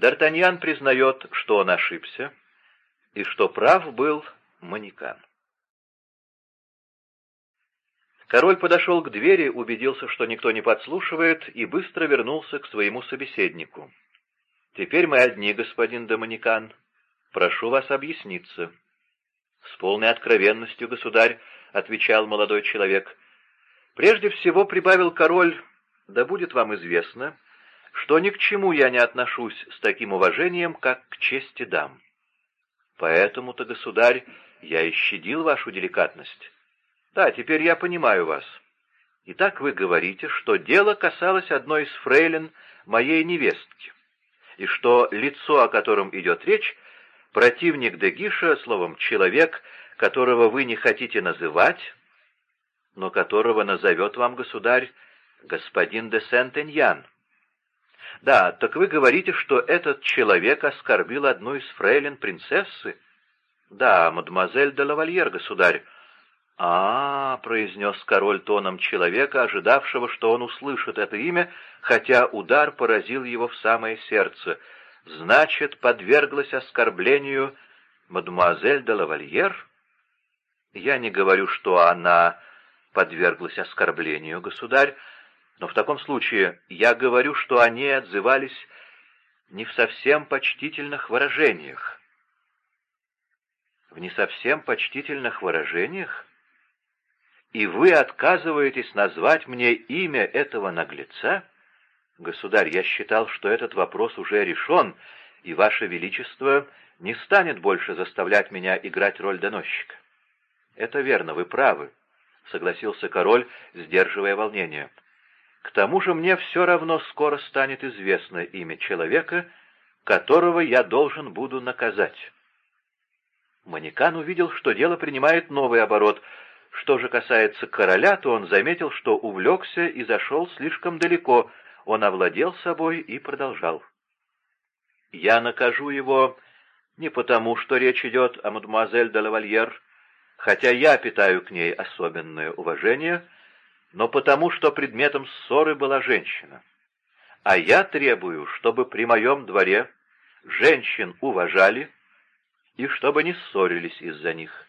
Д'Артаньян признает, что он ошибся, и что прав был Манекан. Король подошел к двери, убедился, что никто не подслушивает, и быстро вернулся к своему собеседнику. «Теперь мы одни, господин Доминикан. Прошу вас объясниться». «С полной откровенностью, государь», — отвечал молодой человек. «Прежде всего, — прибавил король, — да будет вам известно, что ни к чему я не отношусь с таким уважением, как к чести дам. Поэтому-то, государь, я и щадил вашу деликатность». Да, теперь я понимаю вас. Итак, вы говорите, что дело касалось одной из фрейлин моей невестки, и что лицо, о котором идет речь, противник Дегиша, словом, человек, которого вы не хотите называть, но которого назовет вам государь господин де Сент-Эньян. Да, так вы говорите, что этот человек оскорбил одну из фрейлин принцессы? Да, мадемуазель де лавальер, государь, а, произнес король тоном человека, ожидавшего, что он услышит это имя, хотя удар поразил его в самое сердце. «Значит, подверглась оскорблению мадемуазель де лавальер?» «Я не говорю, что она подверглась оскорблению, государь, но в таком случае я говорю, что они отзывались не в совсем почтительных выражениях». «В не совсем почтительных выражениях?» и вы отказываетесь назвать мне имя этого наглеца? Государь, я считал, что этот вопрос уже решен, и Ваше Величество не станет больше заставлять меня играть роль доносчика. Это верно, вы правы, — согласился король, сдерживая волнение. К тому же мне все равно скоро станет известно имя человека, которого я должен буду наказать. Манекан увидел, что дело принимает новый оборот — что же касается короля, то он заметил, что увлекся и зашел слишком далеко. Он овладел собой и продолжал. «Я накажу его не потому, что речь идет о мадемуазель де лавальер, хотя я питаю к ней особенное уважение, но потому, что предметом ссоры была женщина. А я требую, чтобы при моем дворе женщин уважали и чтобы не ссорились из-за них».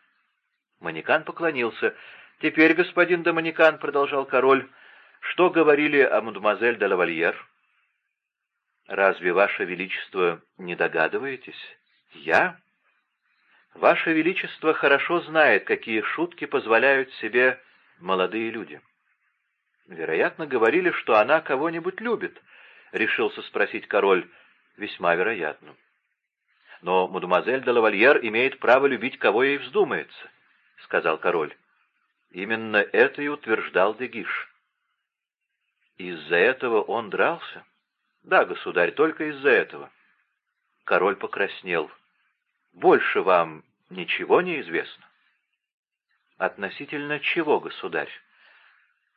Манекан поклонился. «Теперь, господин Доманикан, — продолжал король, — что говорили о мадемуазель де лавальер?» «Разве, ваше величество, не догадываетесь? Я?» «Ваше величество хорошо знает, какие шутки позволяют себе молодые люди». «Вероятно, говорили, что она кого-нибудь любит», — решился спросить король. «Весьма вероятно». «Но мадемуазель де лавальер имеет право любить, кого ей вздумается». — сказал король. Именно это и утверждал Дегиш. Из-за этого он дрался? Да, государь, только из-за этого. Король покраснел. Больше вам ничего не известно? Относительно чего, государь?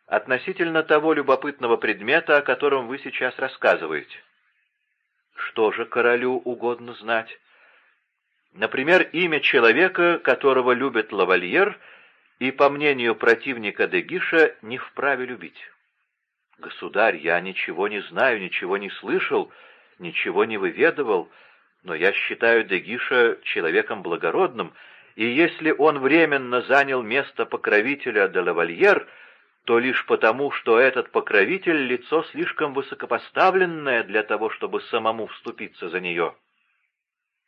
Относительно того любопытного предмета, о котором вы сейчас рассказываете. Что же королю угодно знать? Например, имя человека, которого любит лавальер, и, по мнению противника Дегиша, не вправе любить. «Государь, я ничего не знаю, ничего не слышал, ничего не выведывал, но я считаю Дегиша человеком благородным, и если он временно занял место покровителя де лавальер, то лишь потому, что этот покровитель — лицо слишком высокопоставленное для того, чтобы самому вступиться за нее».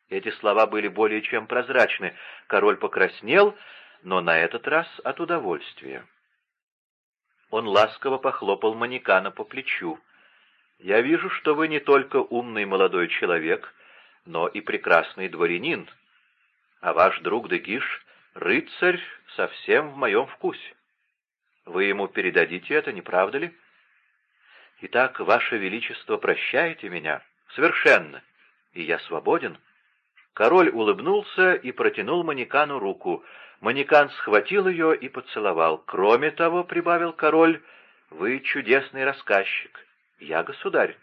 Эти слова были более чем прозрачны. Король покраснел, но на этот раз от удовольствия. Он ласково похлопал Манекана по плечу. «Я вижу, что вы не только умный молодой человек, но и прекрасный дворянин, а ваш друг Дегиш — рыцарь совсем в моем вкусе. Вы ему передадите это, не правда ли? Итак, ваше величество, прощаете меня? Совершенно. И я свободен». Король улыбнулся и протянул Манекану руку. Манекан схватил ее и поцеловал. «Кроме того, — прибавил король, — вы чудесный рассказчик. Я государь.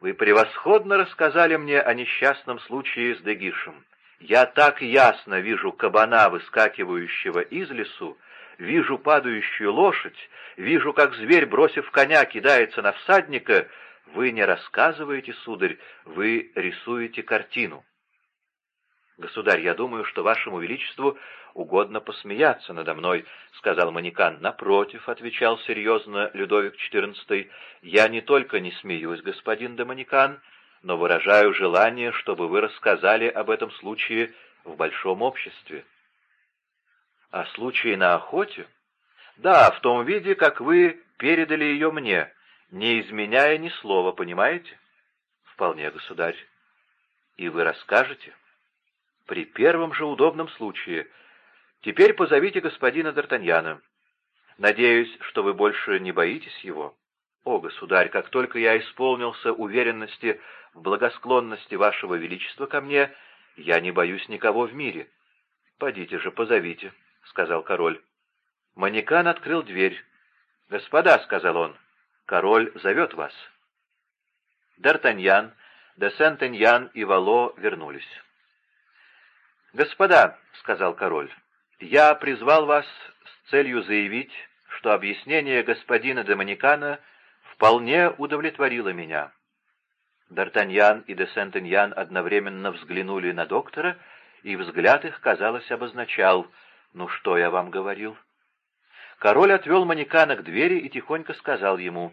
Вы превосходно рассказали мне о несчастном случае с Дегишем. Я так ясно вижу кабана, выскакивающего из лесу, вижу падающую лошадь, вижу, как зверь, бросив коня, кидается на всадника, Вы не рассказываете, сударь, вы рисуете картину. «Государь, я думаю, что вашему величеству угодно посмеяться надо мной», — сказал Манекан. «Напротив», — отвечал серьезно Людовик XIV, — «я не только не смеюсь, господин де Манекан, но выражаю желание, чтобы вы рассказали об этом случае в большом обществе». «О случае на охоте?» «Да, в том виде, как вы передали ее мне, не изменяя ни слова, понимаете?» «Вполне, государь. И вы расскажете?» При первом же удобном случае. Теперь позовите господина Д'Артаньяна. Надеюсь, что вы больше не боитесь его. О, государь, как только я исполнился уверенности в благосклонности вашего величества ко мне, я не боюсь никого в мире. Подите же, позовите, — сказал король. Манекан открыл дверь. «Господа», — сказал он, — «король зовет вас». Д'Артаньян, де Сент-Эньян и Вало вернулись. «Господа», — сказал король, — «я призвал вас с целью заявить, что объяснение господина Доминикана вполне удовлетворило меня». Д'Артаньян и де Сент-Эньян одновременно взглянули на доктора, и взгляд их, казалось, обозначал «Ну что я вам говорил?» Король отвел Манекана к двери и тихонько сказал ему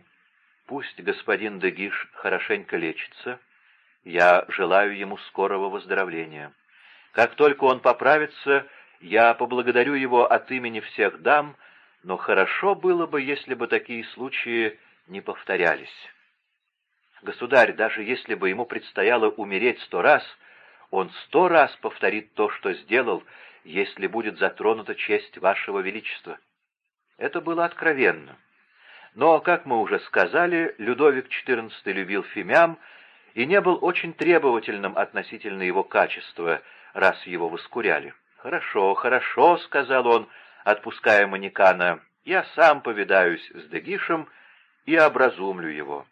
«Пусть господин Дегиш хорошенько лечится, я желаю ему скорого выздоровления». Как только он поправится, я поблагодарю его от имени всех дам, но хорошо было бы, если бы такие случаи не повторялись. Государь, даже если бы ему предстояло умереть сто раз, он сто раз повторит то, что сделал, если будет затронута честь вашего величества. Это было откровенно. Но, как мы уже сказали, Людовик XIV любил фимям и не был очень требовательным относительно его качества — раз его воскуряли. «Хорошо, хорошо», — сказал он, отпуская манекана, — «я сам повидаюсь с Дегишем и образумлю его».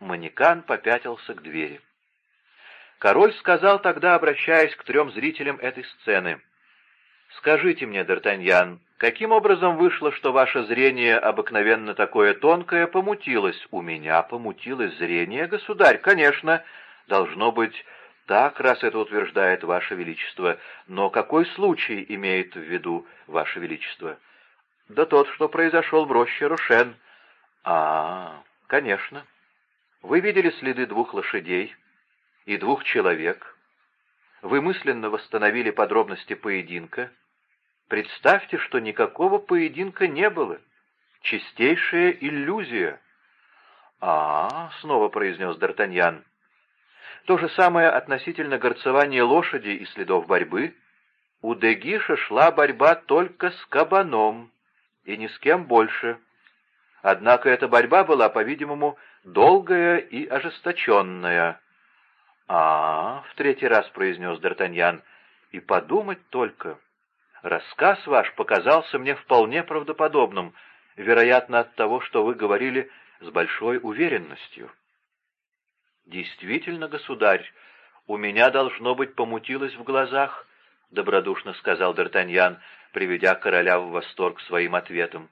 Манекан попятился к двери. Король сказал тогда, обращаясь к трем зрителям этой сцены, «Скажите мне, Д'Артаньян, каким образом вышло, что ваше зрение, обыкновенно такое тонкое, помутилось? У меня помутилось зрение, государь, конечно, должно быть, так, раз это утверждает Ваше Величество. Но какой случай имеет в виду Ваше Величество? Да тот, что произошел в роще Рошен. А, конечно. Вы видели следы двух лошадей и двух человек. Вы мысленно восстановили подробности поединка. Представьте, что никакого поединка не было. Чистейшая иллюзия. А, снова произнес Д'Артаньян. То же самое относительно горцевания лошади и следов борьбы. У Дегиша шла борьба только с кабаном, и ни с кем больше. Однако эта борьба была, по-видимому, долгая и ожесточенная. «А, — в третий раз произнес Д'Артаньян, — и подумать только. Рассказ ваш показался мне вполне правдоподобным, вероятно, от того, что вы говорили с большой уверенностью». «Действительно, государь, у меня, должно быть, помутилось в глазах», — добродушно сказал Д'Артаньян, приведя короля в восторг своим ответом.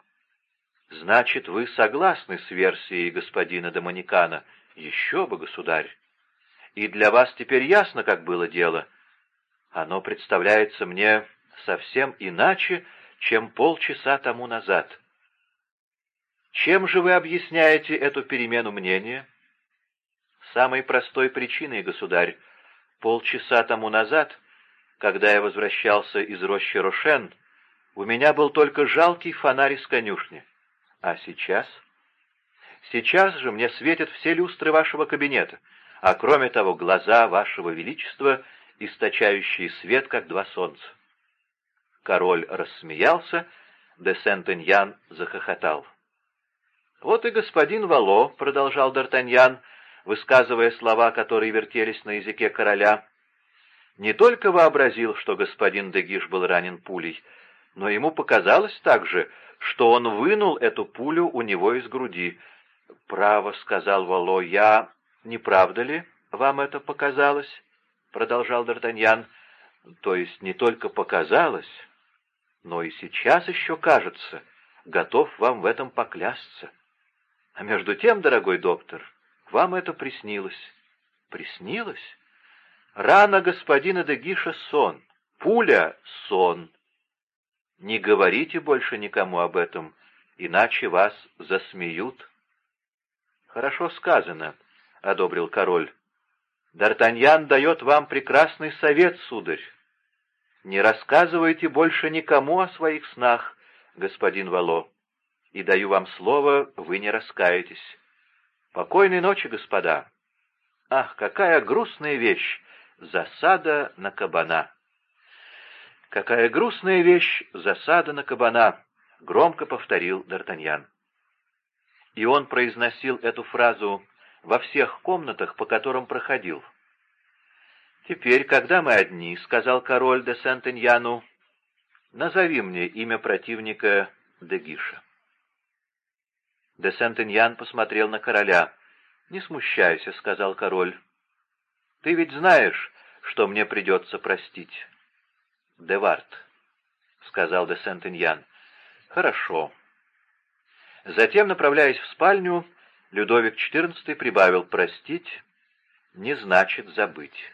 «Значит, вы согласны с версией господина Доманикана? Еще бы, государь! И для вас теперь ясно, как было дело? Оно представляется мне совсем иначе, чем полчаса тому назад. Чем же вы объясняете эту перемену мнения?» Самой простой причиной, государь. Полчаса тому назад, когда я возвращался из рощи Рошен, у меня был только жалкий фонарь из конюшни. А сейчас? Сейчас же мне светят все люстры вашего кабинета, а кроме того глаза вашего величества, источающие свет, как два солнца. Король рассмеялся, де Сент-Эньян захохотал. «Вот и господин Вало», — продолжал Д'Артаньян, — высказывая слова, которые вертелись на языке короля, не только вообразил, что господин Дегиш был ранен пулей, но ему показалось также, что он вынул эту пулю у него из груди. «Право», — сказал Вало, — «я... Не правда ли вам это показалось?» — продолжал Д'Артаньян. «То есть не только показалось, но и сейчас еще кажется, готов вам в этом поклясться. А между тем, дорогой доктор, Вам это приснилось. Приснилось? Рана господина Дегиша — сон, пуля — сон. Не говорите больше никому об этом, иначе вас засмеют. Хорошо сказано, — одобрил король. Д'Артаньян дает вам прекрасный совет, сударь. Не рассказывайте больше никому о своих снах, господин Вало, и даю вам слово, вы не раскаетесь. Покойной ночи, господа. Ах, какая грустная вещь! Засада на кабана. Какая грустная вещь! Засада на кабана! Громко повторил Д'Артаньян. И он произносил эту фразу во всех комнатах, по которым проходил. «Теперь, когда мы одни, — сказал король де Сент-Иньяну, — назови мне имя противника Дегиша». Де Сент-Иньян посмотрел на короля. «Не смущайся», — сказал король. «Ты ведь знаешь, что мне придется простить». «Девард», — сказал де Сент-Иньян. «Хорошо». Затем, направляясь в спальню, Людовик XIV прибавил «простить» не значит забыть.